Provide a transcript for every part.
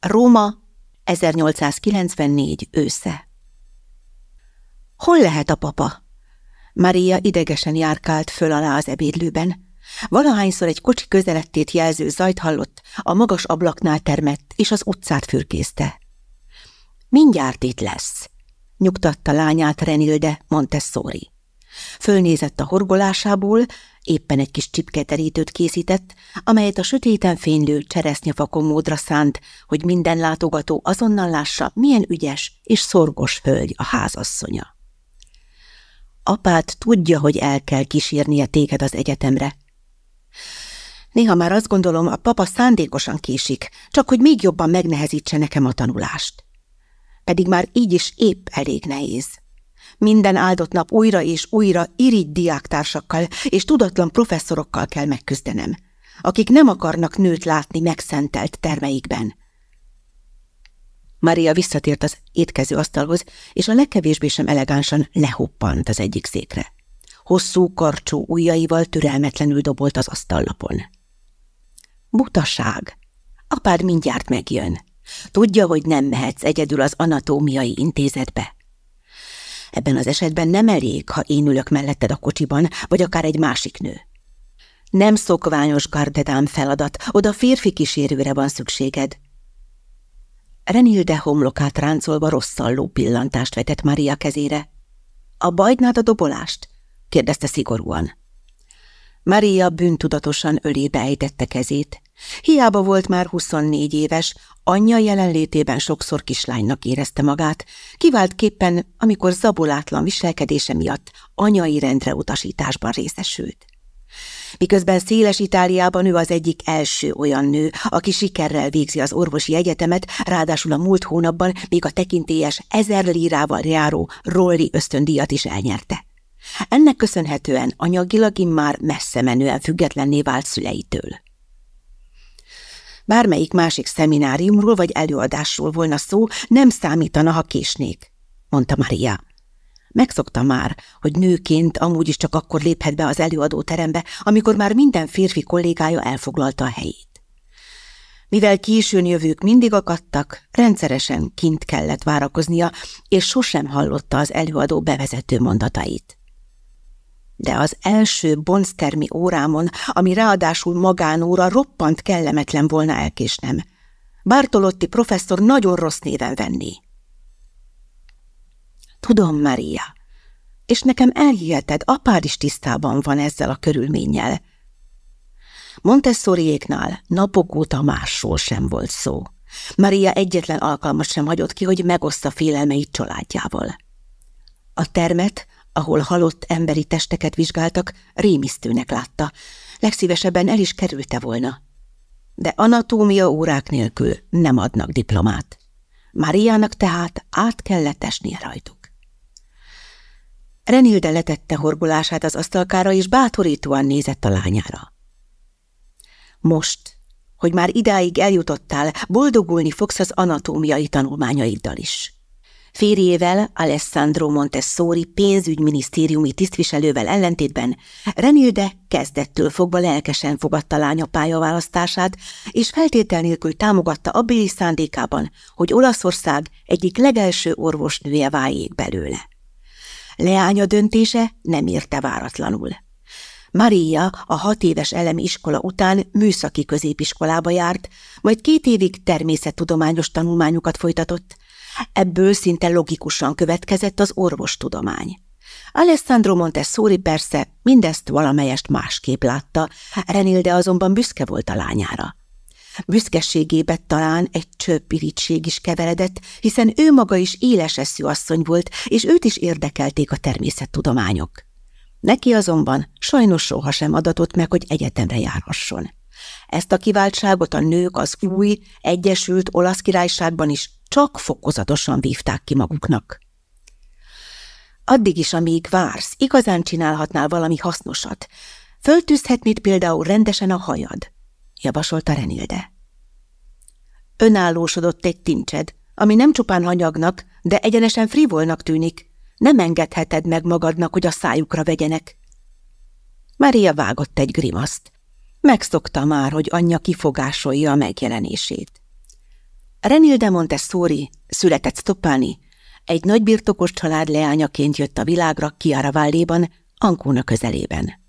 Róma, 1894 ősze. Hol lehet a papa? Maria idegesen járkált föl alá az ebédlőben. Valahányszor egy kocsi közelettét jelző zajt hallott, a magas ablaknál termett, és az utcát fürkészte. Mindjárt itt lesz, nyugtatta lányát Renilde Montessori. Fölnézett a horgolásából, éppen egy kis csipketerítőt készített, amelyet a sötéten fénylő cseresznyefa komódra szánt, hogy minden látogató azonnal lássa, milyen ügyes és szorgos hölgy a házasszonya. Apát tudja, hogy el kell kísérnie téged az egyetemre. Néha már azt gondolom, a papa szándékosan késik, csak hogy még jobban megnehezítse nekem a tanulást. Pedig már így is épp elég nehéz. Minden áldott nap újra és újra irigy diáktársakkal és tudatlan professzorokkal kell megküzdenem, akik nem akarnak nőt látni megszentelt termeikben. Maria visszatért az étkező asztalhoz, és a legkevésbé sem elegánsan lehoppant az egyik székre. Hosszú, karcsú ujjaival türelmetlenül dobolt az asztallapon. Butaság! Apád mindjárt megjön. Tudja, hogy nem mehetsz egyedül az anatómiai intézetbe. Ebben az esetben nem elég, ha én ülök melletted a kocsiban, vagy akár egy másik nő. Nem szokványos gardedám feladat, oda férfi kísérőre van szükséged. Renilde homlokát ráncolva rosszalló pillantást vetett Maria kezére. A bajdnád a dobolást? kérdezte szigorúan. Maria bűntudatosan ölébe ejtette kezét. Hiába volt már 24 éves, anyja jelenlétében sokszor kislánynak érezte magát, kiváltképpen, amikor zabolátlan viselkedése miatt anyai rendre utasításban részesült. Miközben széles Itáliában ő az egyik első olyan nő, aki sikerrel végzi az orvosi egyetemet, ráadásul a múlt hónapban még a tekintélyes ezer lírával járó Rolli ösztöndíjat is elnyerte. Ennek köszönhetően anyagilag immár messze menően függetlenné vált szüleitől. Bármelyik másik szemináriumról vagy előadásról volna szó, nem számítana, ha késnék, mondta Maria. Megszokta már, hogy nőként amúgy is csak akkor léphet be az előadóterembe, amikor már minden férfi kollégája elfoglalta a helyét. Mivel későn jövők mindig akadtak, rendszeresen kint kellett várakoznia, és sosem hallotta az előadó bevezető mondatait de az első bonsztermi órámon, ami ráadásul magánóra roppant kellemetlen volna elkésnem. Bartolotti professzor nagyon rossz néven venni. Tudom, Maria, és nekem elhiheted, apád is tisztában van ezzel a körülménnyel. Montessoriéknál napok óta másról sem volt szó. Maria egyetlen alkalmas sem hagyott ki, hogy megoszta félelmeit családjával. A termet ahol halott emberi testeket vizsgáltak, rémisztőnek látta. Legszívesebben el is kerülte volna. De anatómia órák nélkül nem adnak diplomát. Mariának tehát át kellett esnie rajtuk. Renilde letette horgolását az asztalkára, és bátorítóan nézett a lányára. Most, hogy már idáig eljutottál, boldogulni fogsz az anatómiai tanulmányaiddal is. Férjével, Alessandro Montessori pénzügyminisztériumi tisztviselővel ellentétben Renilde kezdettől fogva lelkesen fogadta lánya pályaválasztását, és feltétel nélkül támogatta abbéli szándékában, hogy Olaszország egyik legelső orvosnője váljék belőle. Leánya döntése nem érte váratlanul. Maria a hat éves elemi iskola után műszaki középiskolába járt, majd két évig természettudományos tanulmányokat folytatott, Ebből szinte logikusan következett az orvostudomány. Alessandro Montessori persze mindezt valamelyest másképp látta, Renilde azonban büszke volt a lányára. Büszkeségébe talán egy csöpp irítség is keveredett, hiszen ő maga is éles eszű asszony volt, és őt is érdekelték a természettudományok. Neki azonban sajnos sohasem adatott meg, hogy egyetemre járhasson. Ezt a kiváltságot a nők az új, egyesült olasz királyságban is csak fokozatosan vívták ki maguknak. Addig is, amíg vársz, igazán csinálhatnál valami hasznosat. Föltűzhetnéd például rendesen a hajad, javasolta Renilde. Önállósodott egy tincsed, ami nem csupán hanyagnak, de egyenesen frivolnak tűnik. Nem engedheted meg magadnak, hogy a szájukra vegyenek. Maria vágott egy grimaszt. Megszokta már, hogy anyja kifogásolja a megjelenését. Renil de Montessori született Stoppani, egy nagybirtokos család leányaként jött a világra Chiara Valléban, Ancona közelében.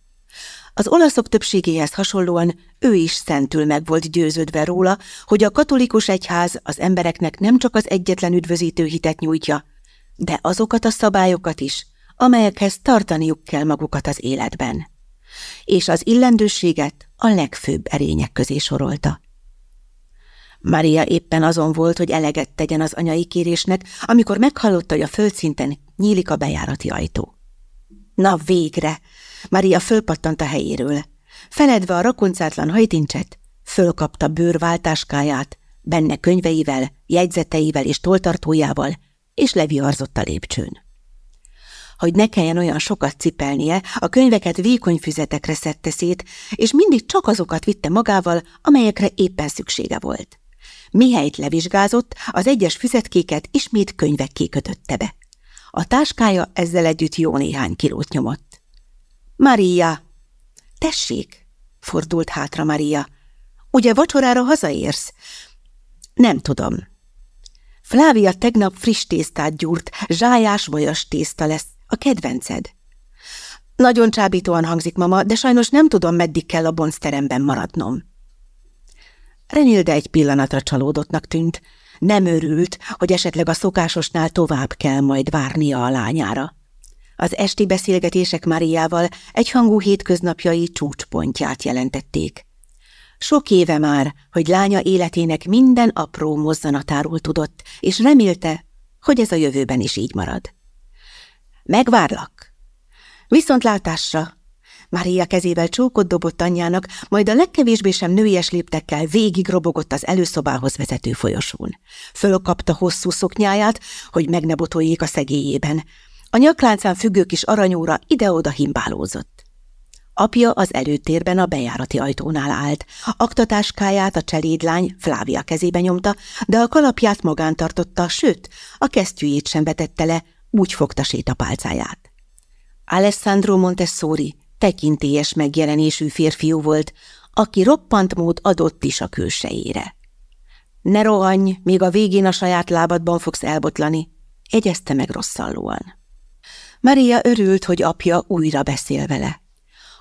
Az olaszok többségéhez hasonlóan ő is szentül meg volt győződve róla, hogy a katolikus egyház az embereknek nem csak az egyetlen üdvözítő hitet nyújtja, de azokat a szabályokat is, amelyekhez tartaniuk kell magukat az életben. És az illendőséget a legfőbb erények közé sorolta. Maria éppen azon volt, hogy eleget tegyen az anyai kérésnek, amikor meghallotta, hogy a földszinten nyílik a bejárati ajtó. Na végre! Maria fölpattant a helyéről. Feledve a rakoncátlan hajtincset, fölkapta bőrváltáskáját, benne könyveivel, jegyzeteivel és toltartójával, és leviarzott a lépcsőn. Hogy ne kelljen olyan sokat cipelnie, a könyveket vékony füzetekre szedte szét, és mindig csak azokat vitte magával, amelyekre éppen szüksége volt. Mihelyt levizsgázott, az egyes füzetkéket ismét könyvekké kötötte be. A táskája ezzel együtt jó néhány kilót nyomott. Maria! Tessék! fordult hátra Maria. Ugye vacsorára hazaérsz? Nem tudom. Flávia tegnap friss tésztát gyúrt, zsájás vajas tészta lesz, a kedvenced. Nagyon csábítóan hangzik, mama, de sajnos nem tudom, meddig kell a bonzteremben maradnom. Renilde egy pillanatra csalódottnak tűnt. Nem örült, hogy esetleg a szokásosnál tovább kell majd várnia a lányára. Az esti beszélgetések Mariával egyhangú hétköznapjai csúcspontját jelentették. Sok éve már, hogy lánya életének minden apró mozzanatáról tudott, és remélte, hogy ez a jövőben is így marad. Megvárlak. Viszontlátásra! Mária kezével csókot dobott anyjának, majd a legkevésbé sem nőies léptekkel végig robogott az előszobához vezető folyosón. Fölkapta hosszú szoknyáját, hogy meg ne a szegélyében. A nyakláncán függő kis aranyóra ide-oda himbálózott. Apja az előtérben a bejárati ajtónál állt. Aktatáskáját a cselédlány Flávia kezébe nyomta, de a kalapját magán tartotta, sőt, a kesztyűjét sem vetette le, úgy fogta sétapálcáját. Alessandro Montessori tekintélyes megjelenésű férfiú volt, aki roppant mód adott is a külsejére. Ne rohanj, még a végén a saját lábadban fogsz elbotlani, egyezte meg rosszallóan. Maria örült, hogy apja újra beszél vele.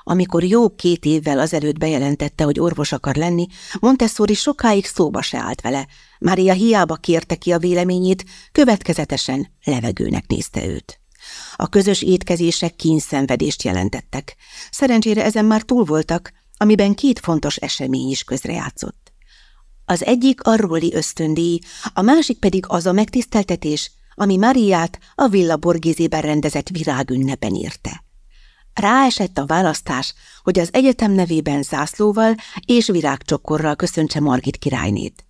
Amikor jó két évvel azelőtt bejelentette, hogy orvos akar lenni, Montessori sokáig szóba se állt vele. Maria hiába kérte ki a véleményét, következetesen levegőnek nézte őt. A közös étkezések kínszenvedést jelentettek. Szerencsére ezen már túl voltak, amiben két fontos esemény is közrejátszott. Az egyik a róli ösztöndíj, a másik pedig az a megtiszteltetés, ami Mariát a Villa Borgézében rendezett virágünnepen érte. Ráesett a választás, hogy az egyetem nevében zászlóval és virágcsokkorral köszöntse Margit királynét.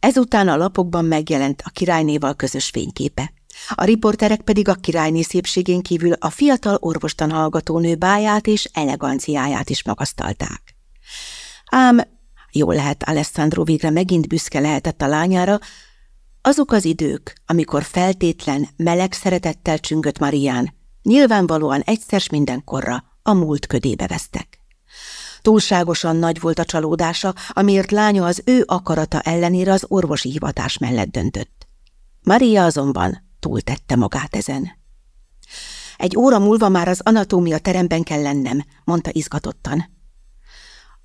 Ezután a lapokban megjelent a királynéval közös fényképe. A riporterek pedig a királyné szépségén kívül a fiatal orvostan hallgatónő báját és eleganciáját is magasztalták. Ám jól lehet Alessandro végre megint büszke lehetett a lányára, azok az idők, amikor feltétlen, meleg szeretettel csüngött Marián, nyilvánvalóan egyszer mindenkorra a múlt ködébe vesztek. Túlságosan nagy volt a csalódása, amiért lánya az ő akarata ellenére az orvosi hivatás mellett döntött. Maria azonban túltette magát ezen. Egy óra múlva már az anatómia teremben kell lennem, mondta izgatottan.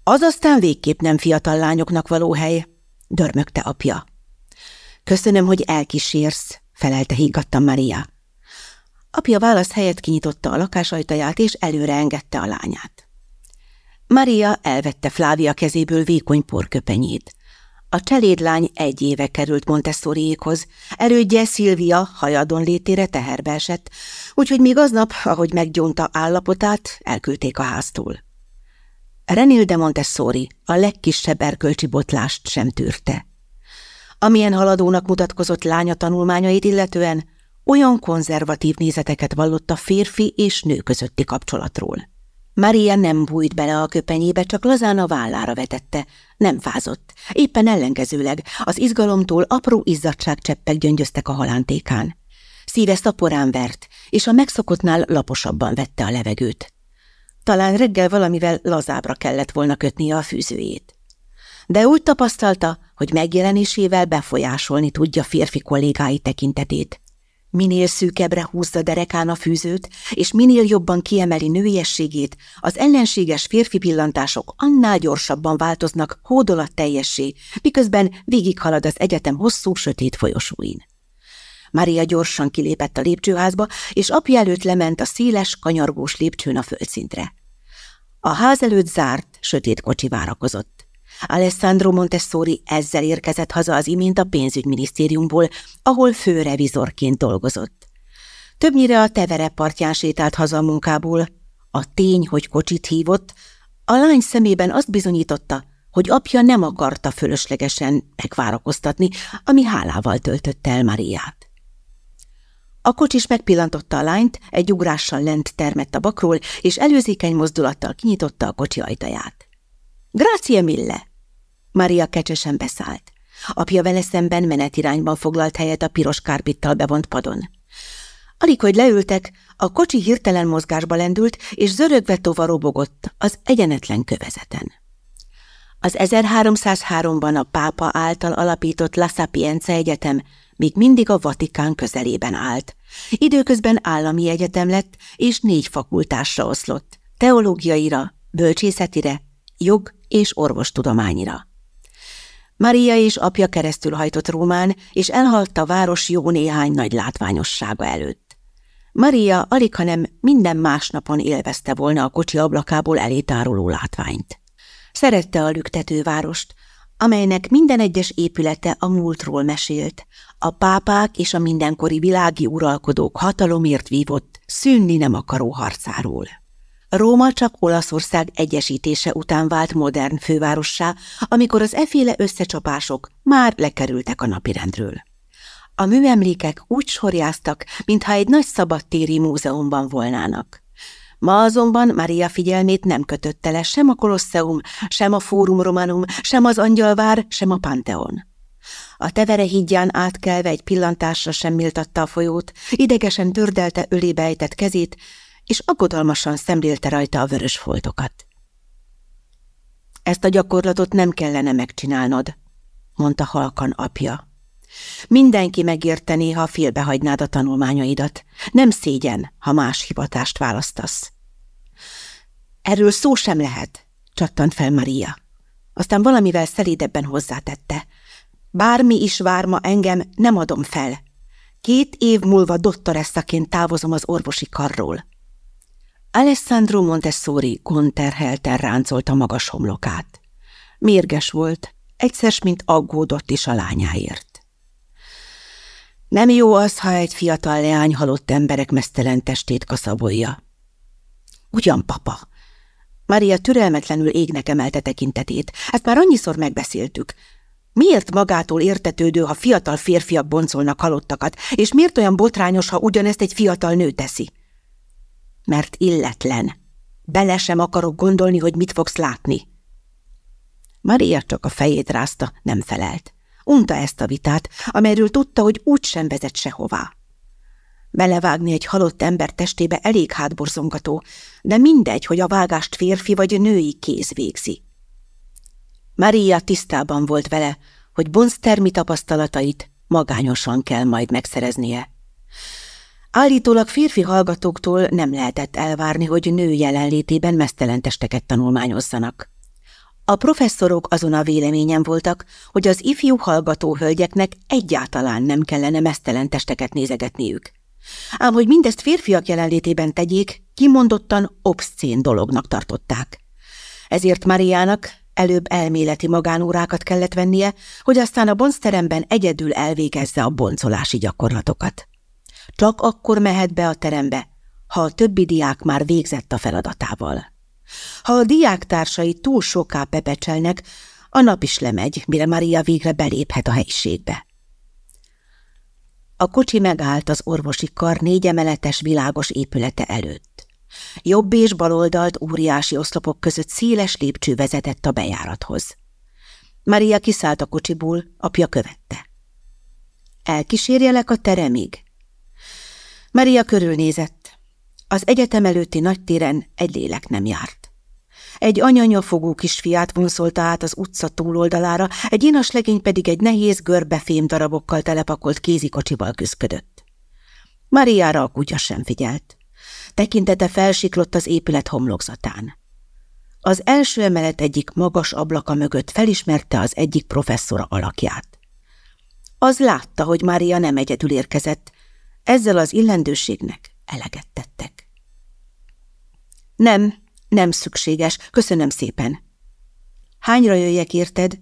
Az aztán végképp nem fiatal lányoknak való hely, dörmögte apja. Köszönöm, hogy elkísérsz, felelte higgadtan Maria. Apja válasz helyett kinyitotta a lakás ajtaját, és előre engedte a lányát. Maria elvette Flávia kezéből vékony porköpenyét. A cselédlány egy éve került Montessoriékhoz, elődje Szilvia hajadon létére teherbe esett, úgyhogy még aznap, ahogy meggyónta állapotát, elküldték a háztól. Renil de Montessori a legkisebb erkölcsi botlást sem tűrte. Amilyen haladónak mutatkozott lánya tanulmányait illetően, olyan konzervatív nézeteket vallott a férfi és nő közötti kapcsolatról. Maria nem bújt bele a köpenyébe, csak lazán a vállára vetette. Nem fázott. Éppen ellenkezőleg az izgalomtól apró izzadságcseppek gyöngyöztek a halántékán. Szíve szaporán vert, és a megszokottnál laposabban vette a levegőt. Talán reggel valamivel lazábra kellett volna kötnie a fűzőjét. de úgy tapasztalta, hogy megjelenésével befolyásolni tudja férfi kollégái tekintetét. Minél szűkebbre húzza derekán a fűzőt, és minél jobban kiemeli nőiességét, az ellenséges férfi pillantások annál gyorsabban változnak hódolat teljessé, miközben végighalad az egyetem hosszú, sötét folyosóin. Maria gyorsan kilépett a lépcsőházba, és apja előtt lement a széles, kanyargós lépcsőn a földszintre. A ház előtt zárt, sötét kocsi várakozott. Alessandro Montessori ezzel érkezett haza az imént a pénzügyminisztériumból, ahol főrevizorként dolgozott. Többnyire a tevere partján sétált haza a munkából. A tény, hogy kocsit hívott, a lány szemében azt bizonyította, hogy apja nem akarta fölöslegesen megvárakoztatni, ami hálával töltötte el Mariát. A kocsis megpillantotta a lányt, egy ugrással lent termett a bakról, és előzékeny mozdulattal kinyitotta a kocsi ajtaját. – Grazie mille! Maria kecsesen beszállt. Apja vele szemben menetirányban foglalt helyet a piros kárpittal bevont padon. Alig, hogy leültek, a kocsi hirtelen mozgásba lendült, és zörögve tova robogott az egyenetlen kövezeten. Az 1303-ban a pápa által alapított La Sapienza Egyetem még mindig a Vatikán közelében állt. Időközben állami egyetem lett, és négy fakultásra oszlott, teológiaira, bölcsészetire, jog és orvostudományira. Maria és apja keresztül hajtott Rómán, és elhalt a város jó néhány nagy látványossága előtt. Maria alig, hanem minden másnapon élvezte volna a kocsi ablakából elétáruló látványt. Szerette a lüktető várost, amelynek minden egyes épülete a múltról mesélt, a pápák és a mindenkori világi uralkodók hatalomért vívott, szűnni nem akaró harcáról. Róma csak Olaszország egyesítése után vált modern fővárossá, amikor az eféle összecsapások már lekerültek a napirendről. A műemlékek úgy sorjáztak, mintha egy nagy szabadtéri múzeumban volnának. Ma azonban Maria figyelmét nem kötötte le sem a Kolosseum, sem a Fórum Romanum, sem az Angyalvár, sem a Panteon. A tevere hídján átkelve egy pillantásra sem méltatta a folyót, idegesen tördelte ölébe ejtett kezét, és aggodalmasan szemlélte rajta a vörös foltokat. Ezt a gyakorlatot nem kellene megcsinálnod, mondta halkan apja. Mindenki megértené, ha félbehagynád a tanulmányaidat. Nem szégyen, ha más hivatást választasz. Erről szó sem lehet, csattant fel Maria. Aztán valamivel szelídebben hozzátette. Bármi is vár ma engem, nem adom fel. Két év múlva doktoresszaként távozom az orvosi karról. Alessandro Montessori konterhelten ráncolta magas homlokát. Mérges volt, egyszer, mint aggódott is a lányáért. Nem jó az, ha egy fiatal leány halott emberek mesztelen testét kaszabolja. Ugyan, papa. Maria türelmetlenül égnek emelte tekintetét. Ezt már annyiszor megbeszéltük. Miért magától értetődő, ha fiatal férfiak boncolnak halottakat, és miért olyan botrányos, ha ugyanezt egy fiatal nő teszi? Mert illetlen. Bele sem akarok gondolni, hogy mit fogsz látni. Maria csak a fejét rázta, nem felelt. Unta ezt a vitát, amelyről tudta, hogy úgy sem vezet sehová. Belevágni egy halott ember testébe elég hátborzongató, de mindegy, hogy a vágást férfi vagy női kéz végzi. Maria tisztában volt vele, hogy Bonstermi tapasztalatait magányosan kell majd megszereznie. Állítólag férfi hallgatóktól nem lehetett elvárni, hogy nő jelenlétében mesztelen testeket tanulmányozzanak. A professzorok azon a véleményen voltak, hogy az ifjú hallgató hölgyeknek egyáltalán nem kellene mesztelen testeket nézegetniük. Ám hogy mindezt férfiak jelenlétében tegyék, kimondottan obszcén dolognak tartották. Ezért Mariának előbb elméleti magánórákat kellett vennie, hogy aztán a bonzteremben egyedül elvégezze a boncolási gyakorlatokat. Csak akkor mehet be a terembe, ha a többi diák már végzett a feladatával. Ha a diáktársai túl soká pepecselnek, a nap is lemegy, mire Maria végre beléphet a helyiségbe. A kocsi megállt az orvosi kar négyemeletes világos épülete előtt. Jobb és baloldalt óriási oszlopok között széles lépcső vezetett a bejárathoz. Maria kiszállt a kocsiból, apja követte. Elkísérjelek a teremig? Maria körülnézett. Az egyetem előtti nagy téren egy lélek nem járt. Egy anyanyafogó kisfiát vonszolta át az utca túloldalára, egy inas legény pedig egy nehéz görbe fém darabokkal telepakolt kézikocsival küzdködött. Mariára a kutya sem figyelt. Tekintete felsiklott az épület homlokzatán. Az első emelet egyik magas ablaka mögött felismerte az egyik professzora alakját. Az látta, hogy Mária nem egyedül érkezett, ezzel az illendőségnek eleget tettek. Nem, nem szükséges, köszönöm szépen. Hányra jöjjek, érted?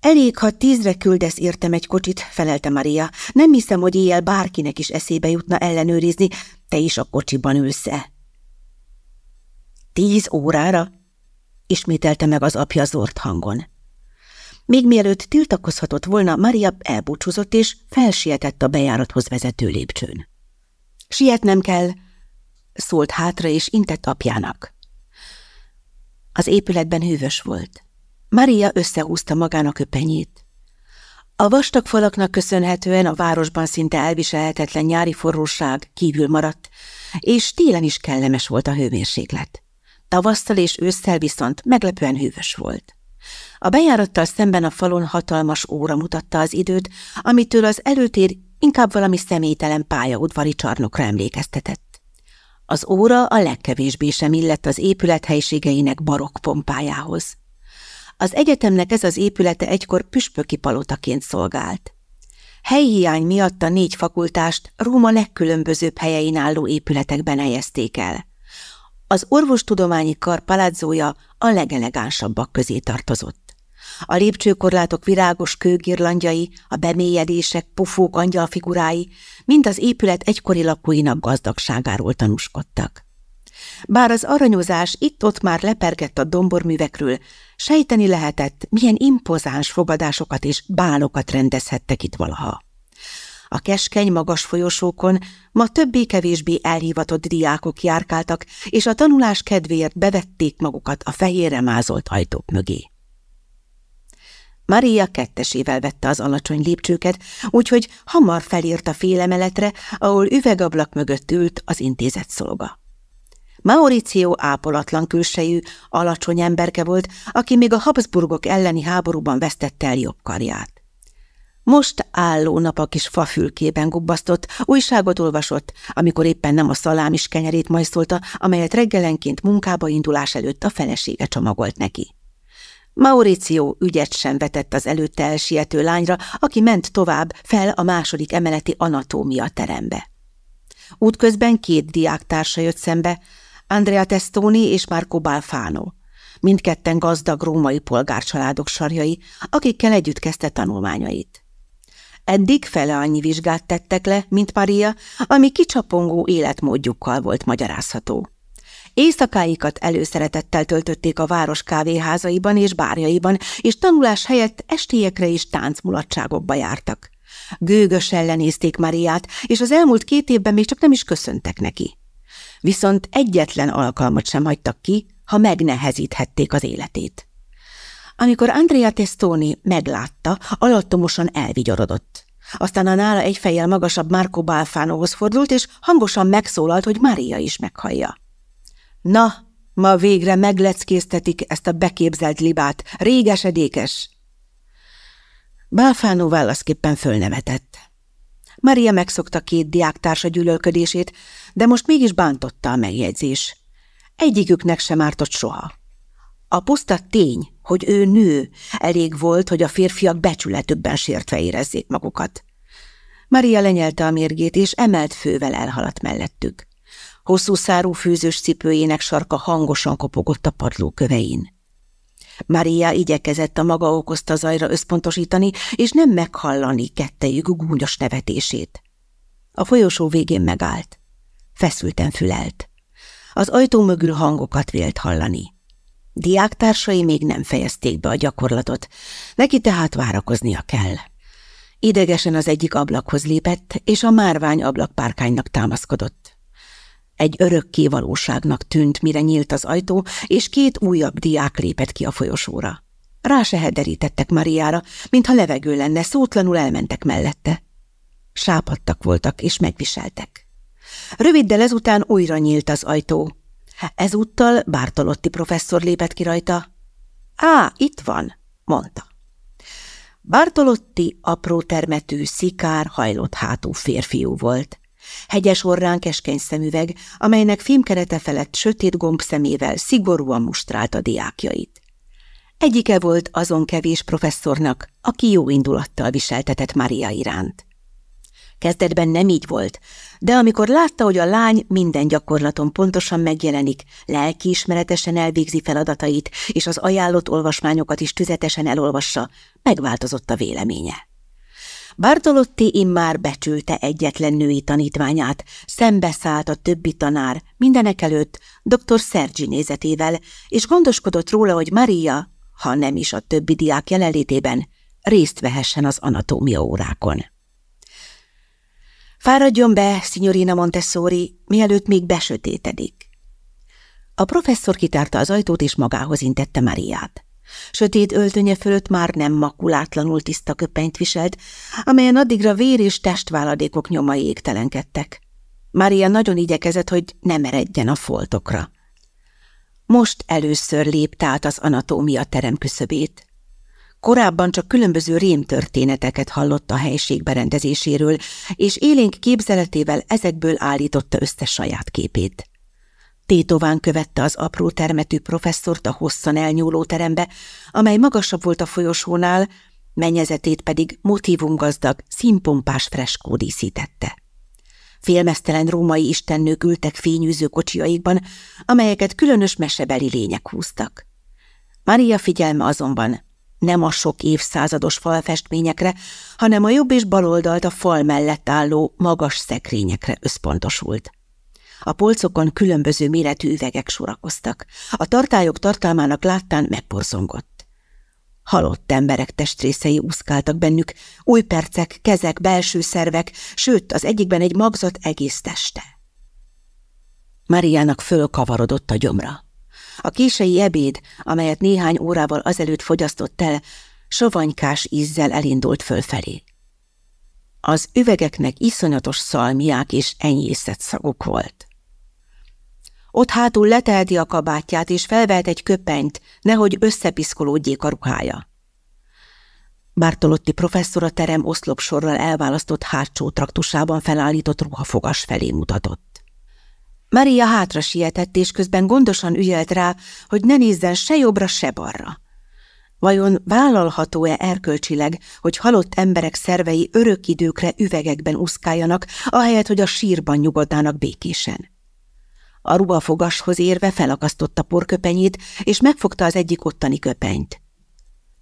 Elég, ha tízre küldesz értem egy kocsit, felelte Maria. Nem hiszem, hogy éjjel bárkinek is eszébe jutna ellenőrizni, te is a kocsiban ülsz-e. Tíz órára? ismételte meg az apja zord hangon. Még mielőtt tiltakozhatott volna, Maria elbúcsúzott és felsietett a bejárathoz vezető lépcsőn. Sietnem kell, szólt hátra és intett apjának. Az épületben hűvös volt. Maria összehúzta magának öpenyét. A vastag falaknak köszönhetően a városban szinte elviselhetetlen nyári forróság kívül maradt, és télen is kellemes volt a hőmérséklet. Tavasszal és ősszel viszont meglepően hűvös volt. A bejárattal szemben a falon hatalmas óra mutatta az időt, amitől az előtér inkább valami személytelen pályaudvari csarnokra emlékeztetett. Az óra a legkevésbé sem illett az épület helységeinek barokk pompájához. Az egyetemnek ez az épülete egykor püspöki palotaként szolgált. Helyhiány miatt a négy fakultást Róma legkülönbözőbb helyein álló épületekben helyezték el. Az orvostudományi kar paládzója a legelegánsabbak közé tartozott. A lépcsőkorlátok virágos kőgirlandjai, a bemélyedések, pufók angyalfigurái mind az épület egykori lakóinak gazdagságáról tanúskodtak. Bár az aranyozás itt-ott már lepergett a domborművekről, sejteni lehetett, milyen impozáns fogadásokat és bálokat rendezhettek itt valaha. A keskeny, magas folyosókon ma többé-kevésbé elhívatott diákok járkáltak, és a tanulás kedvéért bevették magukat a fehérre mázolt ajtók mögé. Maria kettesével vette az alacsony lépcsőket, úgyhogy hamar felért a félemeletre, ahol üvegablak mögött ült az intézet szolga. Mauricio ápolatlan külsejű, alacsony emberke volt, aki még a Habsburgok elleni háborúban vesztette el jobb karját. Most álló nap a kis fafülkében gubbasztott, újságot olvasott, amikor éppen nem a szalámis kenyerét majszolta, amelyet reggelenként munkába indulás előtt a felesége csomagolt neki. Mauricio ügyet sem vetett az előtte elsiető lányra, aki ment tovább fel a második emeleti anatómia terembe. Útközben két diáktársa jött szembe, Andrea Testoni és Marco Balfano. Mindketten gazdag római polgárcsaládok sarjai, akikkel együtt kezdte tanulmányait. Eddig fele annyi vizsgát tettek le, mint Maria, ami kicsapongó életmódjukkal volt magyarázható. Éjszakáikat előszeretettel töltötték a város kávéházaiban és bárjaiban, és tanulás helyett estélyekre és táncmulatságokba jártak. Gőgös ellenézték Mariát, és az elmúlt két évben még csak nem is köszöntek neki. Viszont egyetlen alkalmat sem hagytak ki, ha megnehezíthették az életét. Amikor Andrea Testoni meglátta, alattomosan elvigyorodott. Aztán a nála egy fejjel magasabb Marco Balfánóhoz fordult, és hangosan megszólalt, hogy Maria is meghallja. Na, ma végre megleckéztetik ezt a beképzelt libát, régesedékes! Balfánó válaszképpen fölnevetett. Maria megszokta két diáktársa gyűlölködését, de most mégis bántotta a megjegyzés. Egyiküknek sem ártott soha. A puszta tény, hogy ő nő, elég volt, hogy a férfiak becsületükben sértve érezzék magukat. Maria lenyelte a mérgét, és emelt fővel elhaladt mellettük. Hosszú szárú fűzős cipőjének sarka hangosan kopogott a padló kövein. Maria igyekezett a maga okozta zajra összpontosítani, és nem meghallani kettejük gúnyos nevetését. A folyosó végén megállt. Feszülten fülelt. Az ajtó mögül hangokat vélt hallani. Diáktársai még nem fejezték be a gyakorlatot, neki tehát várakoznia kell. Idegesen az egyik ablakhoz lépett, és a márvány ablakpárkánynak támaszkodott. Egy örökké valóságnak tűnt, mire nyílt az ajtó, és két újabb diák lépett ki a folyosóra. Rá se hederítettek Mariára, mintha levegő lenne, szótlanul elmentek mellette. Sápadtak voltak, és megviseltek. Röviddel ezután újra nyílt az ajtó, Ezúttal Bártolotti professzor lépett ki rajta. Á, itt van, mondta. Bartolotti apró termetű, szikár, hajlott hátú férfiú volt. Hegyes orrán keskeny szemüveg, amelynek filmkerete felett sötét gomb szemével szigorúan a diákjait. Egyike volt azon kevés professzornak, aki jó indulattal viseltetett Maria iránt. Kezdetben nem így volt, de amikor látta, hogy a lány minden gyakorlaton pontosan megjelenik, lelkiismeretesen elvégzi feladatait, és az ajánlott olvasmányokat is tüzetesen elolvassa, megváltozott a véleménye. Bartolotti immár becsülte egyetlen női tanítványát, szembeszállt a többi tanár, mindenek előtt dr. Sergi nézetével, és gondoskodott róla, hogy Maria, ha nem is a többi diák jelenlétében, részt vehessen az anatómia órákon. Fáradjon be, signorina Montessori, mielőtt még besötétedik. A professzor kitárta az ajtót, és magához intette Mariát. Sötét öltönye fölött már nem makulátlanul tiszta köpenyt viselt, amelyen addigra vér és testváladékok nyomai égtelenkedtek. Mária nagyon igyekezett, hogy ne meredjen a foltokra. Most először lépte át az anatómia terem küszöbét. Korábban csak különböző rémtörténeteket hallott a helység berendezéséről, és élénk képzeletével ezekből állította össze saját képét. Tétován követte az apró termetű professzort a hosszan elnyúló terembe, amely magasabb volt a folyosónál, menyezetét pedig motivumgazdag, színpompás freskó díszítette. Félmeztelen római istennők ültek fényűző kocsiaikban, amelyeket különös mesebeli lények húztak. Maria figyelme azonban nem a sok évszázados falfestményekre, hanem a jobb és bal oldalt a fal mellett álló magas szekrényekre összpontosult. A polcokon különböző méretű üvegek sorakoztak. A tartályok tartalmának láttán megporzongott. Halott emberek testrészei úszkáltak bennük, új percek, kezek, belső szervek, sőt, az egyikben egy magzat egész teste. Mariának fölkavarodott a gyomra. A kései ebéd, amelyet néhány órával azelőtt fogyasztott el, sovanykás ízzel elindult fölfelé. Az üvegeknek iszonyatos szalmiák és enyészett szaguk volt. Ott hátul letelti a kabátját, és felvelt egy köpenyt, nehogy összepiszkolódjék a ruhája. Bártolotti professzor a terem oszlopsorral elválasztott hátsó traktusában felállított ruhafogas felé mutatott. Maria hátra sietett, és közben gondosan ügyelt rá, hogy ne nézzen se jobbra, se balra. Vajon vállalható-e erkölcsileg, hogy halott emberek szervei örök időkre üvegekben uszkáljanak, ahelyett, hogy a sírban nyugodnának békésen? A ruhafogashoz érve felakasztotta porköpenyét, és megfogta az egyik ottani köpenyt.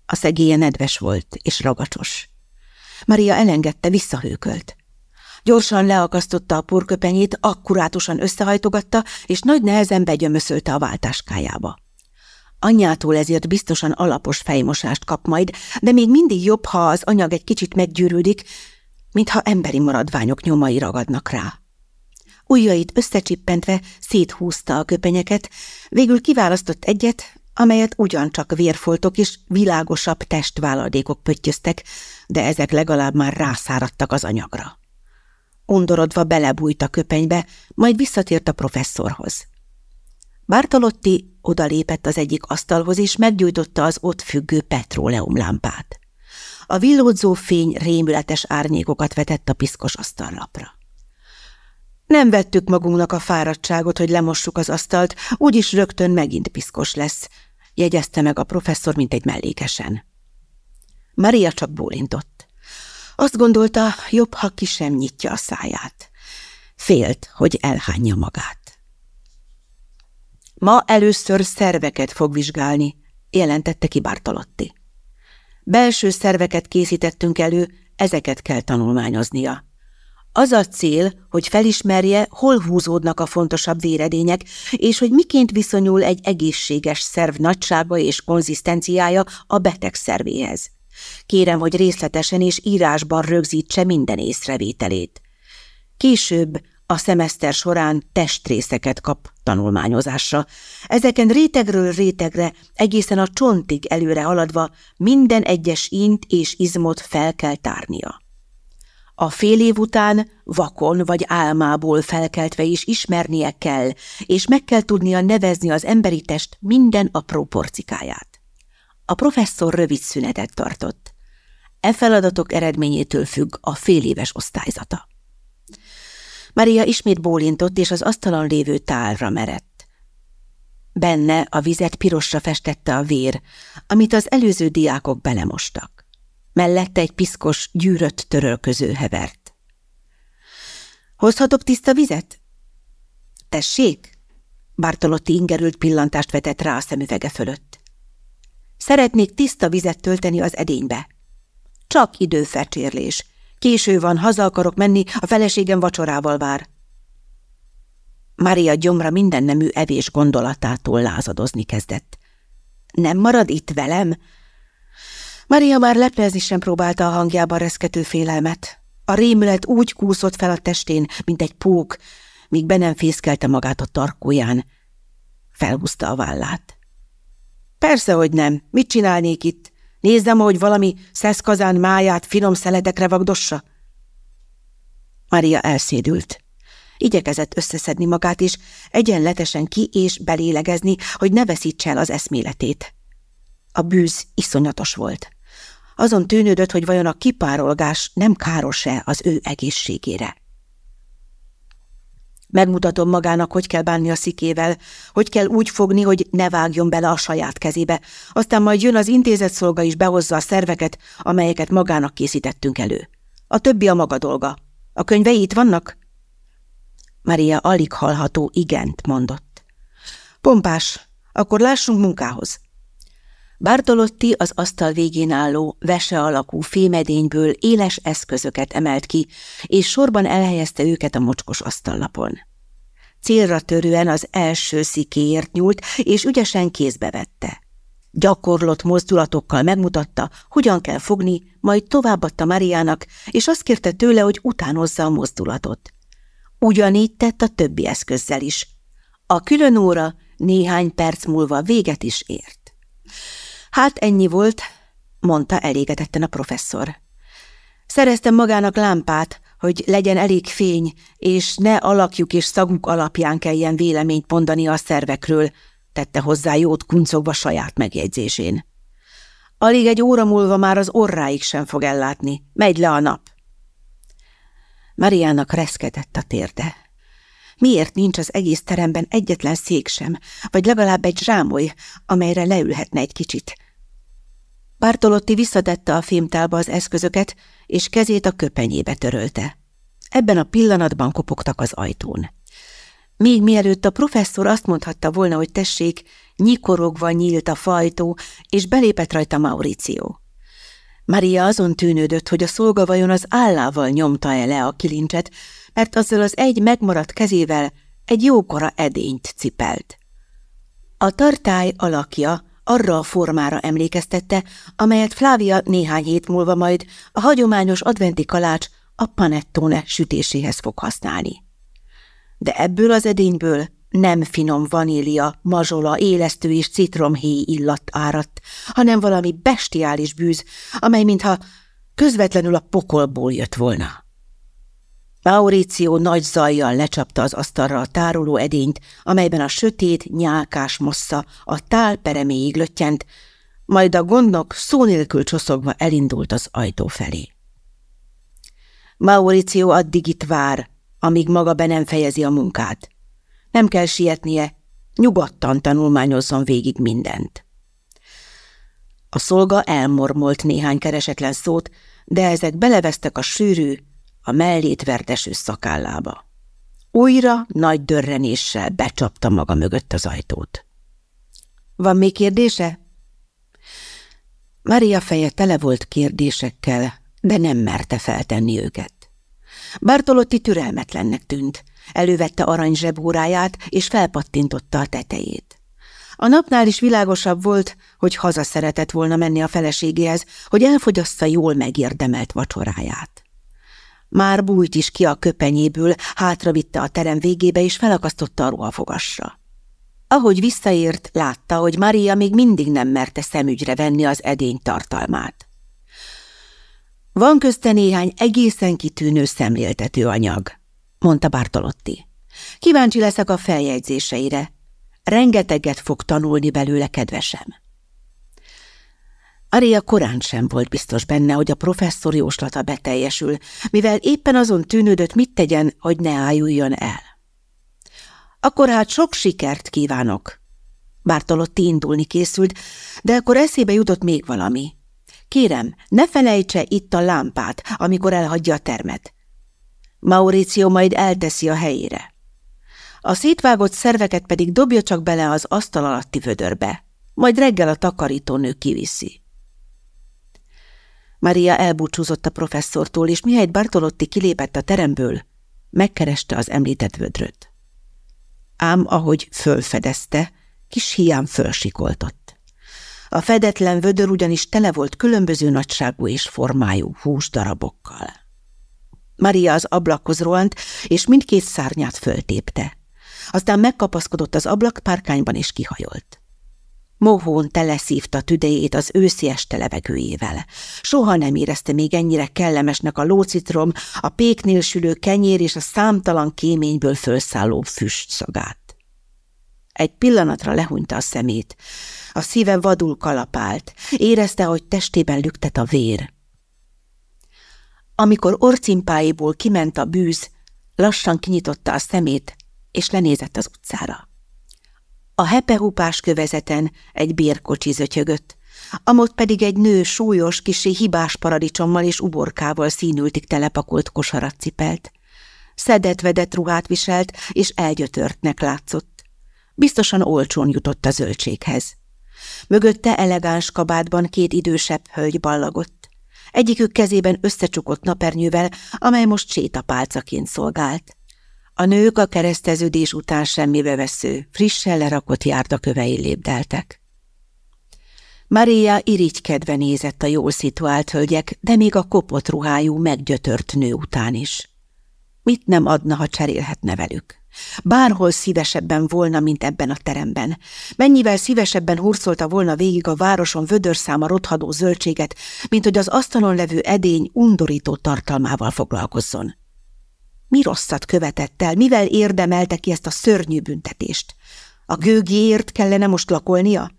A szegélye nedves volt és ragacsos. Maria elengedte, visszahőkölt. Gyorsan leakasztotta a porköpenyét, akkurátusan összehajtogatta, és nagy nehezen begyömöszölte a váltáskájába. Anyjától ezért biztosan alapos fejmosást kap majd, de még mindig jobb, ha az anyag egy kicsit meggyűrűdik, mintha emberi maradványok nyomai ragadnak rá. Ujjait összecsippentve széthúzta a köpenyeket, végül kiválasztott egyet, amelyet ugyancsak vérfoltok és világosabb testváladékok pöttyöztek, de ezek legalább már rászáradtak az anyagra. Undorodva belebújt a köpenybe, majd visszatért a professzorhoz. Bartolotti odalépett az egyik asztalhoz, és meggyújtotta az ott függő petróleumlámpát. A villódzó fény rémületes árnyékokat vetett a piszkos asztallapra. Nem vettük magunknak a fáradtságot, hogy lemossuk az asztalt, úgyis rögtön megint piszkos lesz, jegyezte meg a professzor, mint egy mellékesen. Maria csak bólintott. Azt gondolta, jobb, ha ki sem nyitja a száját. Félt, hogy elhányja magát. Ma először szerveket fog vizsgálni, jelentette ki Bartolotti. Belső szerveket készítettünk elő, ezeket kell tanulmányoznia. Az a cél, hogy felismerje, hol húzódnak a fontosabb véredények, és hogy miként viszonyul egy egészséges szerv nagysága és konzisztenciája a beteg szervéhez. Kérem, hogy részletesen és írásban rögzítse minden észrevételét. Később a szemeszter során testrészeket kap tanulmányozásra. Ezeken rétegről rétegre, egészen a csontig előre haladva minden egyes int és izmot fel kell tárnia. A fél év után vakon vagy álmából felkeltve is ismernie kell, és meg kell tudnia nevezni az emberi test minden apró porcikáját. A professzor rövid szünetet tartott. E feladatok eredményétől függ a fél éves osztályzata. Maria ismét bólintott, és az asztalon lévő tálra merett. Benne a vizet pirosra festette a vér, amit az előző diákok belemostak. Mellette egy piszkos, gyűrött törölköző hevert. Hozhatok tiszta vizet? Tessék? Bartolotti ingerült pillantást vetett rá a szemüvege fölött. Szeretnék tiszta vizet tölteni az edénybe. Csak időfercsérlés. Késő van, haza akarok menni, a feleségem vacsorával vár. Maria gyomra minden nemű evés gondolatától lázadozni kezdett. Nem marad itt velem? Maria már leplezni sem próbálta a hangjában reszkető félelmet. A rémület úgy kúszott fel a testén, mint egy pók, míg be nem fészkelte magát a tarkóján. Felhúzta a vállát. Persze, hogy nem. Mit csinálnék itt? Nézzem, hogy valami szeszkazán máját finom szeletekre vagdossa. Maria elszédült. Igyekezett összeszedni magát is, egyenletesen ki és belélegezni, hogy ne veszítse el az eszméletét. A bűz iszonyatos volt. Azon tűnődött, hogy vajon a kipárolgás nem káros-e az ő egészségére. Megmutatom magának, hogy kell bánni a szikével, hogy kell úgy fogni, hogy ne vágjon bele a saját kezébe. Aztán majd jön az intézet szolga is behozza a szerveket, amelyeket magának készítettünk elő. A többi a maga dolga. A könyvei itt vannak? Maria alig hallható igent mondott. Pompás, akkor lássunk munkához. Bartolotti az asztal végén álló, vese alakú fémedényből éles eszközöket emelt ki, és sorban elhelyezte őket a mocskos asztallapon. Célra törően az első szikéért nyúlt, és ügyesen kézbe vette. Gyakorlott mozdulatokkal megmutatta, hogyan kell fogni, majd továbbadta Mariának, és azt kérte tőle, hogy utánozza a mozdulatot. Ugyanígy tett a többi eszközzel is. A külön óra néhány perc múlva véget is ért. Hát ennyi volt, mondta elégedetten a professzor. Szereztem magának lámpát, hogy legyen elég fény, és ne alakjuk és szaguk alapján kelljen véleményt mondani a szervekről, tette hozzá jót kuncogva saját megjegyzésén. Alig egy óra múlva már az orráig sem fog ellátni. Megy le a nap. Mariának reszkedett a térde. Miért nincs az egész teremben egyetlen szék sem, vagy legalább egy zsámoly, amelyre leülhetne egy kicsit? Bartolotti visszatette a fémtálba az eszközöket, és kezét a köpenyébe törölte. Ebben a pillanatban kopogtak az ajtón. Még mielőtt a professzor azt mondhatta volna, hogy tessék, nyikorogva nyílt a fajtó, és belépett rajta Mauricio. Maria azon tűnődött, hogy a szolga vajon az állával nyomta-e le a kilincset, mert azzal az egy megmaradt kezével egy jókora edényt cipelt. A tartály alakja arra a formára emlékeztette, amelyet Flávia néhány hét múlva majd a hagyományos adventi kalács a panettone sütéséhez fog használni. De ebből az edényből nem finom vanília, mazsola, élesztő és citromhéj illat áradt, hanem valami bestiális bűz, amely mintha közvetlenül a pokolból jött volna. Mauricio nagy zajjal lecsapta az asztalra a tároló edényt, amelyben a sötét, nyálkás mossza a tál pereméig löttyent, majd a gondnok szó nélkül csoszogva elindult az ajtó felé. Mauricio addig itt vár, amíg maga be nem fejezi a munkát. Nem kell sietnie, nyugodtan tanulmányozzon végig mindent. A szolga elmormolt néhány keresetlen szót, de ezek belevesztek a sűrű, a mellét verdeső szakállába. Újra nagy dörrenéssel becsapta maga mögött az ajtót. Van még kérdése? Maria feje tele volt kérdésekkel, de nem merte feltenni őket. Bartolotti türelmetlennek tűnt. Elővette arany zsebóráját, és felpattintotta a tetejét. A napnál is világosabb volt, hogy haza szeretett volna menni a feleségéhez, hogy elfogyassza jól megérdemelt vacsoráját. Már bújt is ki a köpenyéből, hátravitte a terem végébe, és felakasztotta a ruhafogasra. Ahogy visszaért, látta, hogy Maria még mindig nem merte szemügyre venni az edény tartalmát. Van közte néhány egészen kitűnő szemléltető anyag, mondta Bartolotti. Kíváncsi leszek a feljegyzéseire. Rengeteget fog tanulni belőle, kedvesem. Aria korán sem volt biztos benne, hogy a professzor jóslata beteljesül, mivel éppen azon tűnődött, mit tegyen, hogy ne ájuljon el. Akkor hát sok sikert kívánok! Bártolotti indulni készült, de akkor eszébe jutott még valami. Kérem, ne felejtse itt a lámpát, amikor elhagyja a termet. Mauricio majd elteszi a helyére. A szétvágott szerveket pedig dobja csak bele az asztal alatti vödörbe, majd reggel a takarítónő kiviszi. Maria elbúcsúzott a professzortól, és mihelyt Bartolotti kilépett a teremből, megkereste az említett vödröt. Ám ahogy fölfedezte, kis hián fölsikoltott. A fedetlen vödör ugyanis tele volt különböző nagyságú és formájú húsdarabokkal. Maria az ablakhoz rohant, és mindkét szárnyát föltépte. Aztán megkapaszkodott az ablak párkányban és kihajolt. Mohón teleszívta tüdejét az őszi este levegőjével. Soha nem érezte még ennyire kellemesnek a lócitrom, a péknél sülő kenyér és a számtalan kéményből fölszálló füst szagát. Egy pillanatra lehúnyta a szemét. A szíve vadul kalapált. Érezte, hogy testében lüktet a vér. Amikor orcimpáiból kiment a bűz, lassan kinyitotta a szemét, és lenézett az utcára. A hepehupás kövezeten egy bérkocsi zötyögött, amott pedig egy nő súlyos, kisé hibás paradicsommal és uborkával színültig telepakolt kosarat cipelt. Szedett-vedett ruhát viselt, és elgyötörtnek látszott. Biztosan olcsón jutott a zöldséghez. Mögötte elegáns kabátban két idősebb hölgy ballagott. Egyikük kezében összecsukott napernyővel, amely most sétapálcaként szolgált. A nők a kereszteződés után semmibe vesző, frissen lerakott járdakövei lépdeltek. Maria irigykedve nézett a jól szituált hölgyek, de még a kopott ruhájú, meggyötört nő után is. Mit nem adna, ha cserélhetne velük? Bárhol szívesebben volna, mint ebben a teremben. Mennyivel szívesebben hurcolta volna végig a városon vödörszáma rothadó zöldséget, mint hogy az asztalon levő edény undorító tartalmával foglalkozzon. Mi rosszat követett el, mivel érdemelte ki ezt a szörnyű büntetést? A gőgéért kellene most lakolnia?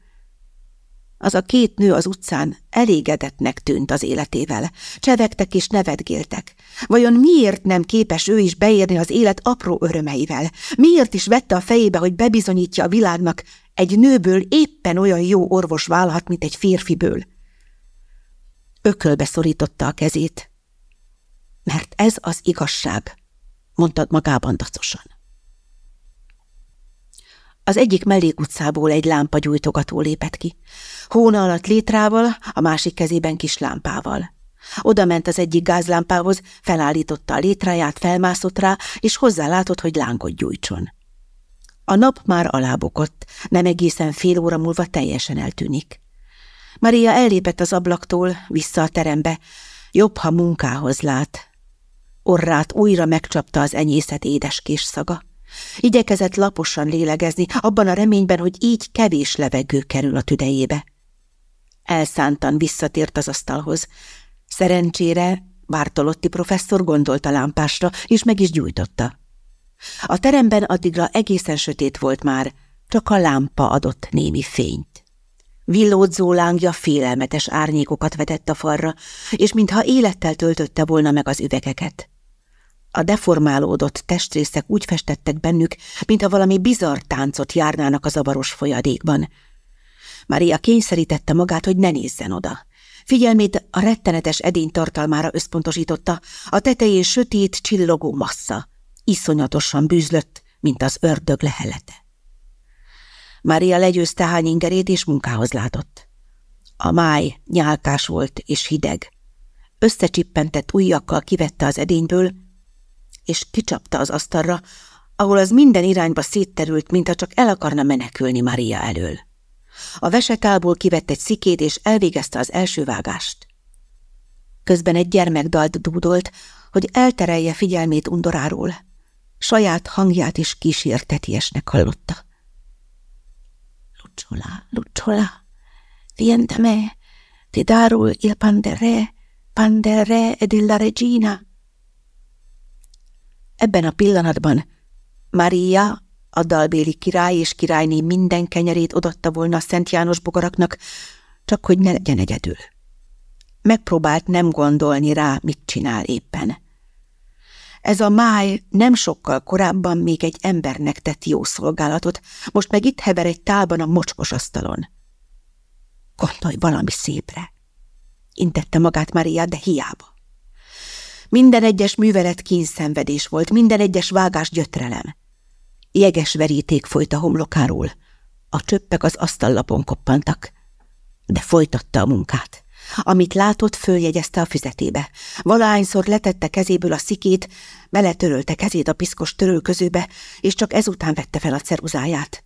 Az a két nő az utcán elégedettnek tűnt az életével. Csevegtek és nevetgéltek. Vajon miért nem képes ő is beérni az élet apró örömeivel? Miért is vette a fejébe, hogy bebizonyítja a világnak, egy nőből éppen olyan jó orvos válhat, mint egy férfiből? Ökölbe szorította a kezét. Mert ez az igazság, mondta magában dacosan. Az egyik mellékutcából egy lámpagyújtogató lépett ki. Hóna alatt létrával, a másik kezében kis lámpával. Oda ment az egyik gázlámpához, felállította a létráját, felmászott rá, és hozzálátott, hogy lángot gyújtson. A nap már alábokott, nem egészen fél óra múlva teljesen eltűnik. Maria ellépett az ablaktól, vissza a terembe, jobb, ha munkához lát. Orrát újra megcsapta az enyészet édes szaga. Igyekezett laposan lélegezni, abban a reményben, hogy így kevés levegő kerül a tüdejébe. Elszántan visszatért az asztalhoz. Szerencsére Bártolotti professzor gondolt a lámpásra, és meg is gyújtotta. A teremben addigra egészen sötét volt már, csak a lámpa adott némi fényt. Villódzó lángja félelmetes árnyékokat vetett a falra, és mintha élettel töltötte volna meg az üvegeket. A deformálódott testrészek úgy festettek bennük, mintha valami bizarr táncot járnának a zavaros folyadékban. Maria kényszerítette magát, hogy ne nézzen oda. Figyelmét a rettenetes edény tartalmára összpontosította, a tetején sötét, csillogó massza. Iszonyatosan bűzlött, mint az ördög lehelete. Mária legyőzte hány ingerét, és munkához látott. A máj nyálkás volt és hideg. Összecsippentett ujjakkal kivette az edényből, és kicsapta az asztalra, ahol az minden irányba szétterült, mintha csak el akarna menekülni Maria elől. A vesetálból kivett egy szikét, és elvégezte az első vágást. Közben egy gyermek dalt dúdolt, hogy elterelje figyelmét undoráról. Saját hangját is kísértetiesnek hallotta. Lucciola, Lucciola, viendame, ti darul il pandere, Pandere della Regina. Ebben a pillanatban Maria, a dalbéli király és királyné minden kenyerét odatta volna a Szent János bogaraknak, csak hogy ne legyen egyedül. Megpróbált nem gondolni rá, mit csinál éppen. Ez a máj nem sokkal korábban még egy embernek tett jó szolgálatot, most meg itt hever egy tálban a mocskos asztalon. Gondolj valami szépre! Intette magát Maria, de hiába. Minden egyes művelet kényszenvedés volt, minden egyes vágás gyötrelem. Jeges veríték folyt a homlokáról. A csöppek az asztallapon koppantak, de folytatta a munkát. Amit látott, följegyezte a füzetébe. Valahányszor letette kezéből a szikét, beletörölte kezét a piszkos törölközőbe, és csak ezután vette fel a ceruzáját.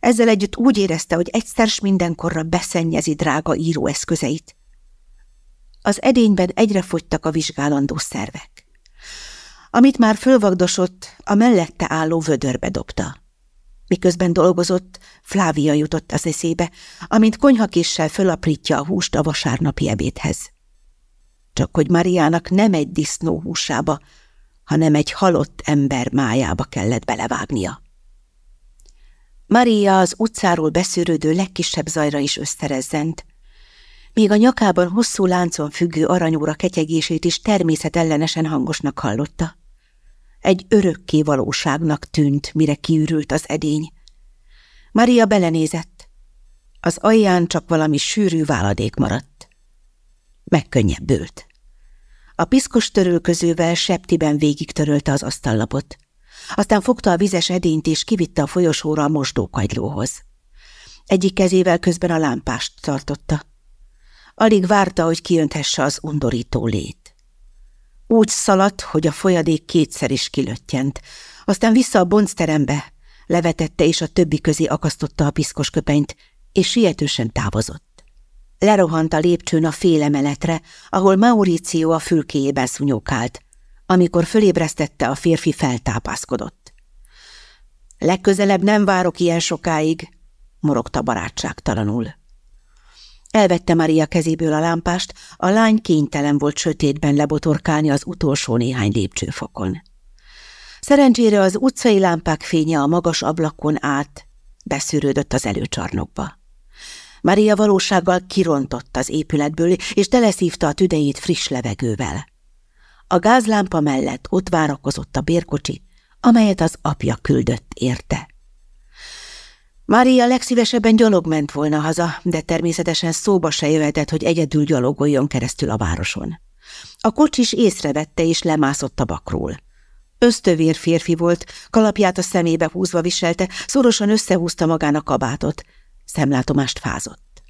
Ezzel együtt úgy érezte, hogy egyszer s mindenkorra beszennyezi drága íróeszközeit. Az edényben egyre fogytak a vizsgálandó szervek. Amit már fölvagdosott, a mellette álló vödörbe dobta. Miközben dolgozott, Flávia jutott az eszébe, amint konyhakéssel fölaprítja a húst a vasárnapi ebédhez. Csak hogy Mariának nem egy disznó húsába, hanem egy halott ember májába kellett belevágnia. Maria az utcáról beszűrődő legkisebb zajra is összerezzent, még a nyakában hosszú láncon függő aranyóra ketyegését is természetellenesen hangosnak hallotta. Egy örökké valóságnak tűnt, mire kiürült az edény. Maria belenézett. Az alján csak valami sűrű váladék maradt. Megkönnyebbült. A piszkos törölközővel septiben végig törölte az asztallapot. Aztán fogta a vizes edényt és kivitte a folyosóra a mosdókagylóhoz. Egyik kezével közben a lámpást tartotta. Alig várta, hogy kiönthesse az undorító lét. Úgy szaladt, hogy a folyadék kétszer is kilöttyent, aztán vissza a boncterembe, levetette és a többi közé akasztotta a piszkos köpenyt, és sietősen távozott. Lerohant a lépcsőn a félemeletre, ahol Mauricio a fülkéjében szunyókált. Amikor fölébresztette, a férfi feltápászkodott. Legközelebb nem várok ilyen sokáig, morogta barátságtalanul. Elvette Maria kezéből a lámpást, a lány kénytelen volt sötétben lebotorkálni az utolsó néhány lépcsőfokon. Szerencsére az utcai lámpák fénye a magas ablakon át beszűrődött az előcsarnokba. Maria valósággal kirontott az épületből, és teleszívta a tüdejét friss levegővel. A gázlámpa mellett ott várakozott a bérkocsi, amelyet az apja küldött érte. Mária legszívesebben gyalog ment volna haza, de természetesen szóba se jöhetett, hogy egyedül gyalogoljon keresztül a városon. A kocsis észrevette és lemászott a bakról. Ösztövér férfi volt, kalapját a szemébe húzva viselte, szorosan összehúzta magának kabátot. Szemlátomást fázott.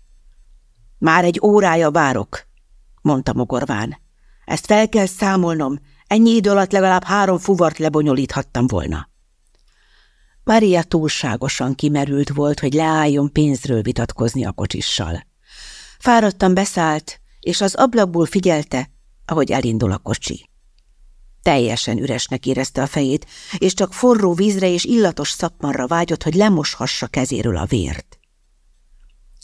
Már egy órája várok, mondta mogorván. Ezt fel kell számolnom, ennyi idő alatt legalább három fuvart lebonyolíthattam volna. Maria túlságosan kimerült volt, hogy leálljon pénzről vitatkozni a kocsissal. Fáradtan beszállt, és az ablakból figyelte, ahogy elindul a kocsi. Teljesen üresnek érezte a fejét, és csak forró vízre és illatos szapmarra vágyott, hogy lemoshassa kezéről a vért.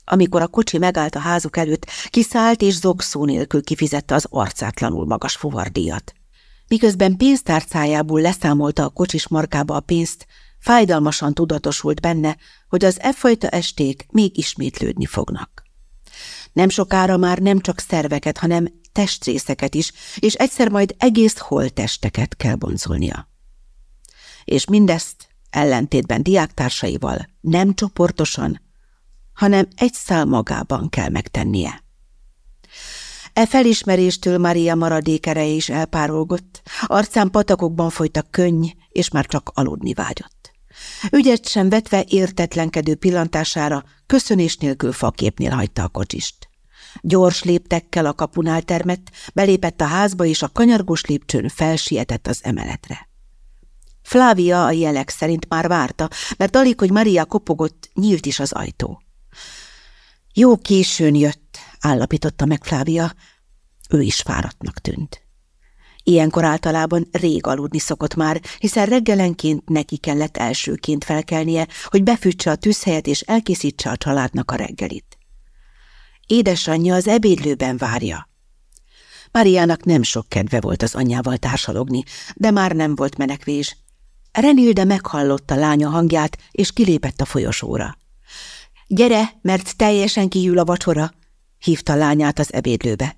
Amikor a kocsi megállt a házuk előtt, kiszállt és zogszó nélkül kifizette az arcátlanul magas fuvardíjat. Miközben pénztárcájából leszámolta a kocsis markába a pénzt, Fájdalmasan tudatosult benne, hogy az e fajta esték még ismétlődni fognak. Nem sokára már nem csak szerveket, hanem testrészeket is, és egyszer majd egész holtesteket kell boncolnia. És mindezt ellentétben diáktársaival nem csoportosan, hanem egy szál magában kell megtennie. E felismeréstől Maria maradékere is elpárolgott, arcán patakokban folytak könny, és már csak aludni vágyott. Ügyet sem vetve értetlenkedő pillantására köszönés nélkül faképnél hagyta a kocsist. Gyors léptekkel a kapunál termett, belépett a házba, és a kanyargós lépcsőn felsietett az emeletre. Flávia a jelek szerint már várta, mert alig, hogy Maria kopogott, nyílt is az ajtó. Jó későn jött, állapította meg Flávia, ő is fáradtnak tűnt. Ilyenkor általában rég aludni szokott már, hiszen reggelenként neki kellett elsőként felkelnie, hogy befűtse a tűzhelyet és elkészítse a családnak a reggelit. Édesanyja az ebédlőben várja. Mariának nem sok kedve volt az anyjával társalogni, de már nem volt menekvés. Renilde meghallotta lánya hangját, és kilépett a folyosóra. – Gyere, mert teljesen kihűl a vacsora! – hívta lányát az ebédlőbe.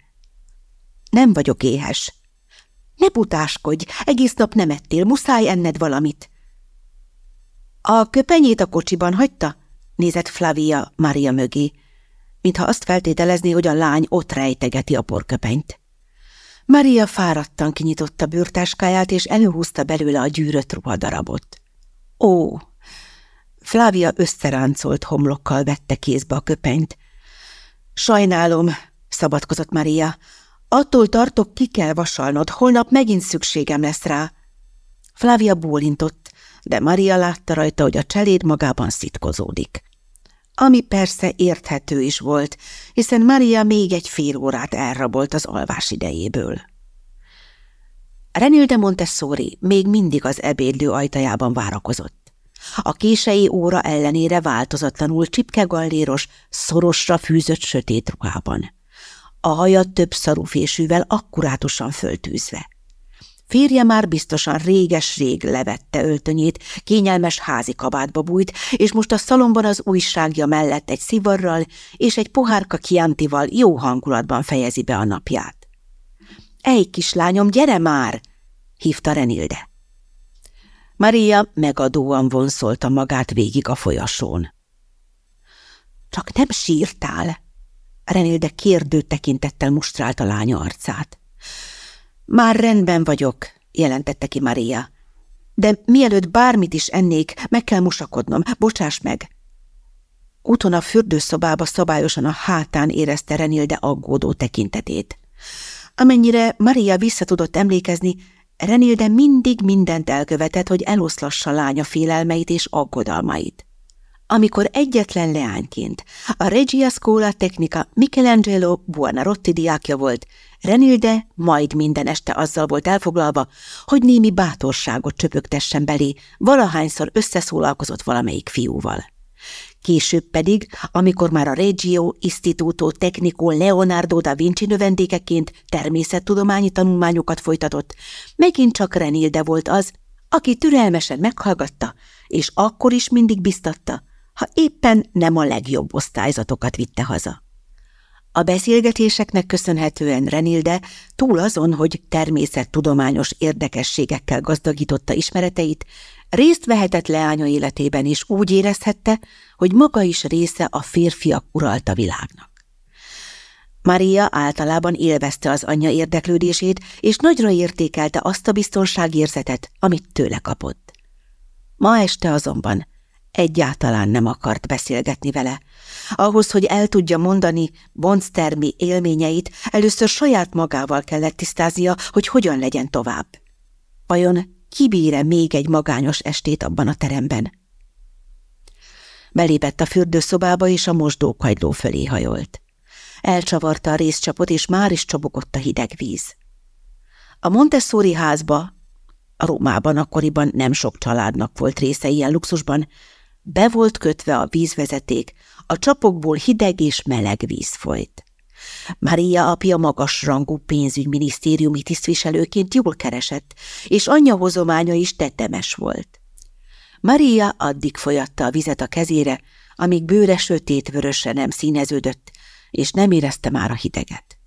– Nem vagyok éhes. – Ne putáskodj, egész nap nem ettél, muszáj enned valamit. – A köpenyét a kocsiban hagyta? – nézett Flavia Maria mögé, mintha azt feltételezné, hogy a lány ott rejtegeti a porköpenyt. Maria fáradtan kinyitotta bőrtáskáját, és előhúzta belőle a gyűrött ruhadarabot. Ó! Flávia összeráncolt homlokkal vette kézbe a köpenyt. Sajnálom, szabadkozott Maria. Attól tartok, ki kell vasalnod, holnap megint szükségem lesz rá. Flávia bólintott, de Maria látta rajta, hogy a cseléd magában szitkozódik. Ami persze érthető is volt, hiszen Maria még egy fél órát elrabolt az alvás idejéből. Renilde Montessori még mindig az ebédlő ajtajában várakozott. A kései óra ellenére változatlanul csipkegalléros, szorosra fűzött sötét ruhában. A haja több szarufésűvel akkurátusan föltűzve. Férje már biztosan réges-rég levette öltönyét, kényelmes házi kabátba bújt, és most a szalomban az újságja mellett egy szivarral és egy pohárka kiantival jó hangulatban fejezi be a napját. – Ej, kislányom, gyere már! – hívta Renilde. Maria megadóan vonszolta magát végig a folyasón. – Csak nem sírtál! Renilde kérdő tekintettel mustrált a lánya arcát. Már rendben vagyok, jelentette ki Maria. De mielőtt bármit is ennék, meg kell musakodnom, bocsáss meg. Úton a fürdőszobába szabályosan a hátán érezte Renilde aggódó tekintetét. Amennyire Maria vissza tudott emlékezni, Renilde mindig mindent elkövetett, hogy eloszlassa lánya félelmeit és aggodalmait amikor egyetlen leányként a Regia Scola Technica Michelangelo Buonarroti diákja volt, Renilde majd minden este azzal volt elfoglalva, hogy némi bátorságot csöpögtessen belé, valahányszor összeszólalkozott valamelyik fiúval. Később pedig, amikor már a Regio Istituto Tecnico Leonardo da Vinci növendékeként természettudományi tanulmányokat folytatott, megint csak Renilde volt az, aki türelmesen meghallgatta, és akkor is mindig biztatta, ha éppen nem a legjobb osztályzatokat vitte haza. A beszélgetéseknek köszönhetően Renilde túl azon, hogy természettudományos érdekességekkel gazdagította ismereteit, részt vehetett leánya életében is úgy érezhette, hogy maga is része a férfiak uralta világnak. Maria általában élvezte az anyja érdeklődését, és nagyra értékelte azt a biztonságérzetet, amit tőle kapott. Ma este azonban Egyáltalán nem akart beszélgetni vele. Ahhoz, hogy el tudja mondani Bonstermi élményeit, először saját magával kellett tisztáznia, hogy hogyan legyen tovább. Vajon kibíre még egy magányos estét abban a teremben? Belépett a fürdőszobába, és a mosdókagyló fölé hajolt. Elcsavarta a részcsapot, és már is csobogott a hideg víz. A Montessori házba, a Rómában akkoriban nem sok családnak volt része ilyen luxusban, be volt kötve a vízvezeték, a csapokból hideg és meleg víz folyt. Maria apja magasrangú pénzügyminisztériumi tisztviselőként jól keresett, és anyja hozománya is tetemes volt. Maria addig folyatta a vizet a kezére, amíg bőre sötét-vörösre nem színeződött, és nem érezte már a hideget.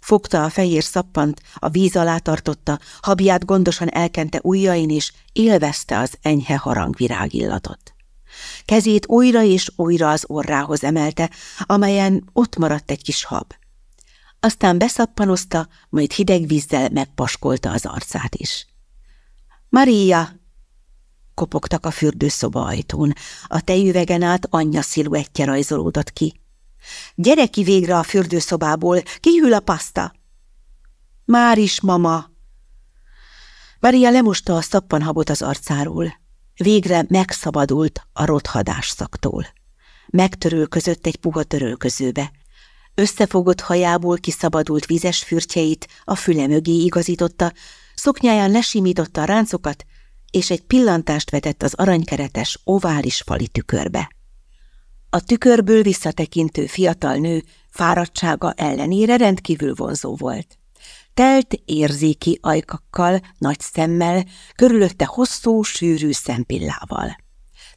Fogta a fehér szappant, a víz alá tartotta, habját gondosan elkente ujjain, és élvezte az enyhe harangvirágillatot. Kezét újra és újra az orrához emelte, amelyen ott maradt egy kis hab. Aztán beszappanozta, majd hideg vízzel megpaskolta az arcát is. Maria! kopogtak a fürdőszoba ajtón. A tejüvegen át anyja sziluettje rajzolódott ki. Gyere ki végre a fürdőszobából, kihűl a paszta! Már is, mama! Maria lemosta a szappanhabot az arcáról. Végre megszabadult a rothadás szaktól. Megtörölközött egy puha törölközőbe. Összefogott hajából kiszabadult vizes fürtjeit a füle mögé igazította, szoknyáján lesimította a ráncokat, és egy pillantást vetett az aranykeretes, ovális fali tükörbe. A tükörből visszatekintő fiatal nő fáradtsága ellenére rendkívül vonzó volt. Telt érzéki ajkakkal, nagy szemmel, körülötte hosszú, sűrű szempillával.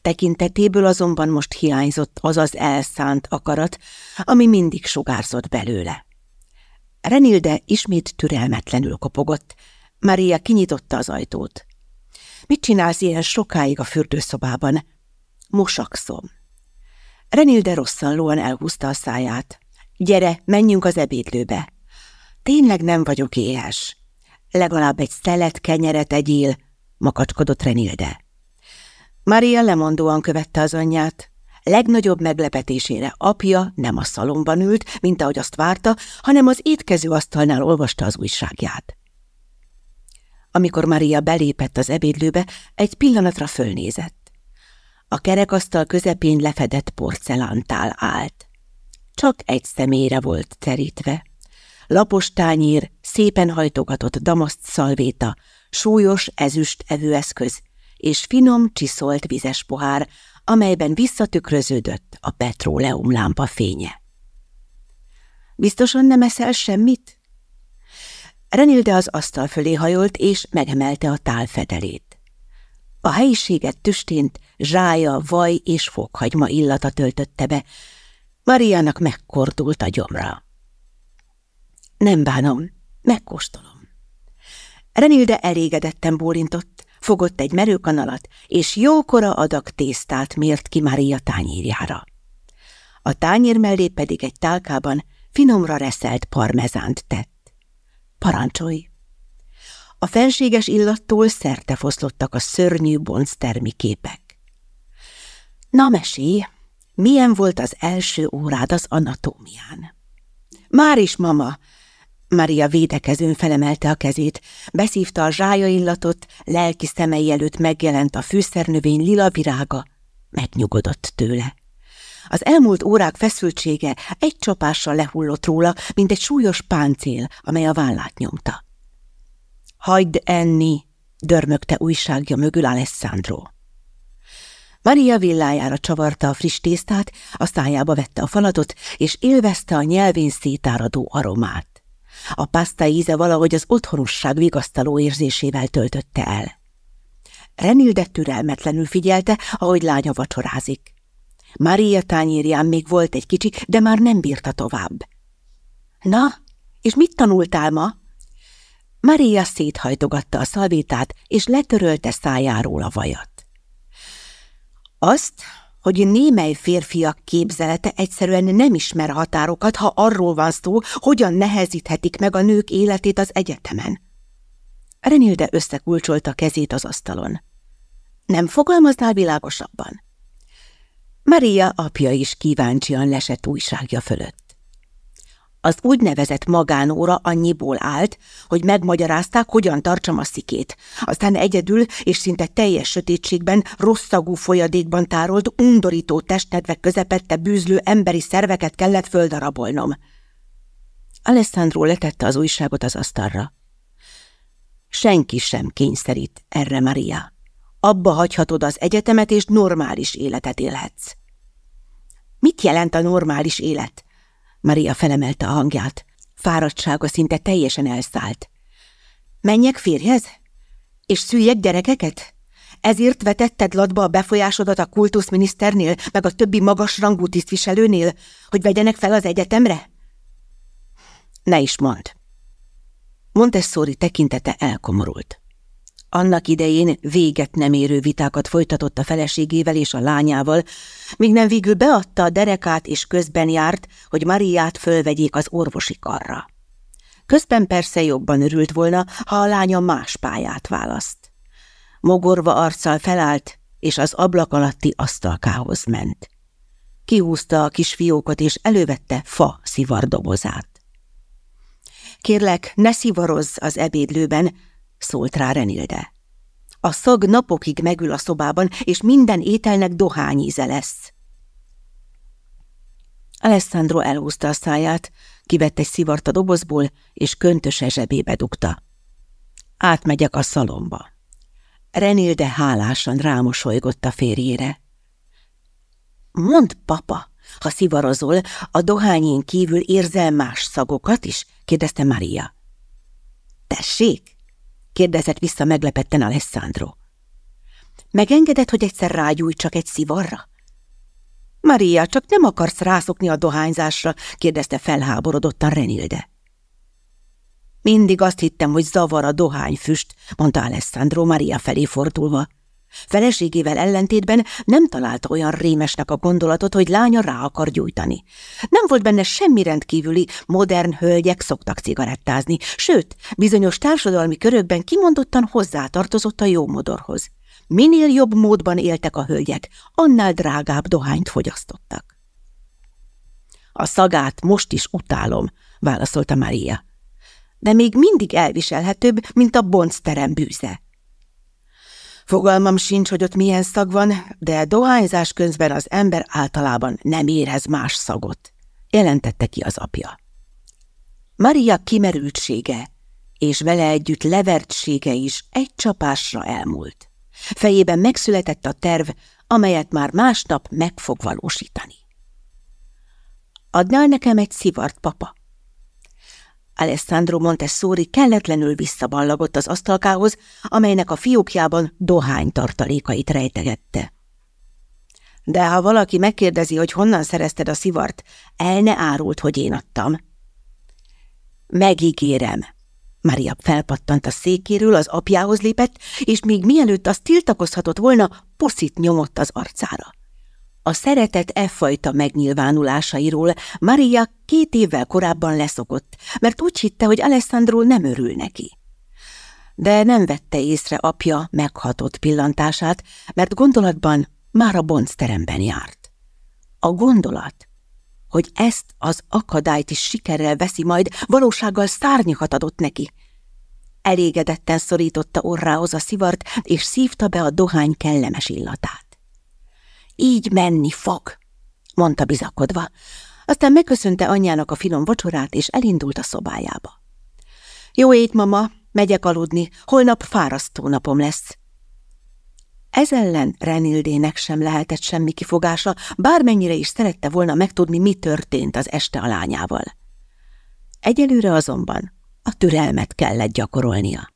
Tekintetéből azonban most hiányzott az az elszánt akarat, ami mindig sugárzott belőle. Renilde ismét türelmetlenül kopogott. Maria kinyitotta az ajtót. Mit csinálsz ilyen sokáig a fürdőszobában? Mosakszom. Renilde rosszanlóan elhúzta a száját. Gyere, menjünk az ebédlőbe. Tényleg nem vagyok éhes. Legalább egy szelet kenyeret egyél, makacskodott Renilde. Maria lemondóan követte az anyját. Legnagyobb meglepetésére apja nem a szalomban ült, mint ahogy azt várta, hanem az étkező asztalnál olvasta az újságját. Amikor Maria belépett az ebédlőbe, egy pillanatra fölnézett. A kerekasztal közepén lefedett porcelántál állt. Csak egy személyre volt terítve. Lapos tányér, szépen hajtogatott damaszt szalvéta, súlyos ezüst evőeszköz, és finom, csiszolt vizes pohár, amelyben visszatükröződött a petróleumlámpa fénye. Biztosan nem eszel semmit? Renilde az asztal fölé hajolt, és megemelte a tál fedelét. A helyiséget tüstént zsája, vaj és fokhagyma illata töltötte be. Mariának megkordult a gyomra. Nem bánom, megkóstolom. Renilde elégedetten bólintott, fogott egy merőkanalat, és jókora adag tésztát mért ki Maria tányérjára. A tányér mellé pedig egy tálkában finomra reszelt parmezánt tett. Parancsolj! A fenséges illattól szerte foszlottak a szörnyű bonctermi képek. Na mesé, milyen volt az első órád az anatómián? Már is, mama, Maria védekezőn felemelte a kezét, beszívta a zsája illatot, lelki szemei előtt megjelent a fűszernövény lila virága, megnyugodott tőle. Az elmúlt órák feszültsége egy csapással lehullott róla, mint egy súlyos páncél, amely a vállát nyomta. Hagyd enni, dörmögte újságja mögül Alessandro. Maria villájára csavarta a friss tésztát, a szájába vette a falatot, és élvezte a nyelvén szétáradó aromát. A paszta íze valahogy az otthonosság vigasztaló érzésével töltötte el. Renilde türelmetlenül figyelte, ahogy lánya vacsorázik. Maria tányérján még volt egy kicsi, de már nem bírta tovább. Na, és mit tanultál ma? Maria széthajtogatta a szalvétát, és letörölte szájáról a vajat. Azt, hogy némely férfiak képzelete egyszerűen nem ismer határokat, ha arról van szó, hogyan nehezíthetik meg a nők életét az egyetemen. Renilde összekulcsolta kezét az asztalon. Nem fogalmaznál világosabban? Maria apja is kíváncsian lesett újságja fölött. Az úgynevezett magánóra annyiból állt, hogy megmagyarázták, hogyan tartsam a szikét. Aztán egyedül és szinte teljes sötétségben, rosszagú folyadékban tárolt, undorító testnedvek közepette bűzlő emberi szerveket kellett földarabolnom. Alessandro letette az újságot az asztalra. Senki sem kényszerít erre, Maria. Abba hagyhatod az egyetemet, és normális életet élhetsz. Mit jelent a normális élet? Maria felemelte a hangját. Fáradtsága szinte teljesen elszállt. Menjek férjhez? És szüljek gyerekeket? Ezért vetetted latba a befolyásodat a kultuszminiszternél, meg a többi magas rangú tisztviselőnél, hogy vegyenek fel az egyetemre? Ne is mondd. Montessori tekintete elkomorult. Annak idején véget nem érő vitákat folytatott a feleségével és a lányával, míg nem végül beadta a derekát és közben járt, hogy Mariát fölvegyék az orvosi karra. Közben persze jobban örült volna, ha a lánya más pályát választ. Mogorva arccal felállt, és az ablak alatti asztalkához ment. Kihúzta a kis fiókot, és elővette fa szivardobozát. Kérlek, ne szivarozz az ebédlőben, szólt rá Renilde. A szag napokig megül a szobában, és minden ételnek dohányíze lesz. Alessandro elhúzta a száját, kivett egy szivart a dobozból, és köntöse zsebébe dugta. Átmegyek a szalomba. Renilde hálásan rámosolygott a férjére. Mondd, papa, ha szivarozol, a dohányén kívül érzel más szagokat is? kérdezte Maria. Tessék? Kérdezett vissza meglepetten Alessandro. Megengedett, hogy egyszer rágyújt csak egy szivarra? Maria, csak nem akarsz rászokni a dohányzásra? kérdezte felháborodottan Renilde. Mindig azt hittem, hogy zavar a dohányfüst, mondta Alessandro Maria felé fordulva. Feleségével ellentétben nem találta olyan rémesnek a gondolatot, hogy lánya rá akar gyújtani. Nem volt benne semmi rendkívüli, modern hölgyek szoktak cigarettázni, sőt, bizonyos társadalmi körökben kimondottan hozzátartozott a jó modorhoz. Minél jobb módban éltek a hölgyek, annál drágább dohányt fogyasztottak. A szagát most is utálom, válaszolta Maria. De még mindig elviselhetőbb, mint a boncterem bűze. Fogalmam sincs, hogy ott milyen szag van, de dohányzás közben az ember általában nem érez más szagot, jelentette ki az apja. Maria kimerültsége és vele együtt levertsége is egy csapásra elmúlt. Fejében megszületett a terv, amelyet már másnap meg fog valósítani. Adnál nekem egy szivart, papa? Alessandro Montessori kelletlenül visszaballagott az asztalkához, amelynek a fiókjában dohány tartalékait rejtegette. De ha valaki megkérdezi, hogy honnan szerezted a szivart, el ne árult, hogy én adtam. Megígérem. Maria felpattant a székéről, az apjához lépett, és még mielőtt az tiltakozhatott volna, poszit nyomott az arcára. A szeretet e fajta megnyilvánulásairól Maria két évvel korábban leszokott, mert úgy hitte, hogy Alessandro nem örül neki. De nem vette észre apja meghatott pillantását, mert gondolatban már a boncteremben járt. A gondolat, hogy ezt az akadályt is sikerrel veszi majd, valósággal szárnyakat adott neki. Elégedetten szorította orrához a szivart, és szívta be a dohány kellemes illatát. Így menni fog, mondta bizakodva. Aztán megköszönte anyjának a finom vacsorát, és elindult a szobájába. Jó ét, mama, megyek aludni, holnap fárasztó napom lesz. Ez ellen Renildének sem lehetett semmi kifogása, bármennyire is szerette volna megtudni, mi történt az este a lányával. Egyelőre azonban a türelmet kellett gyakorolnia.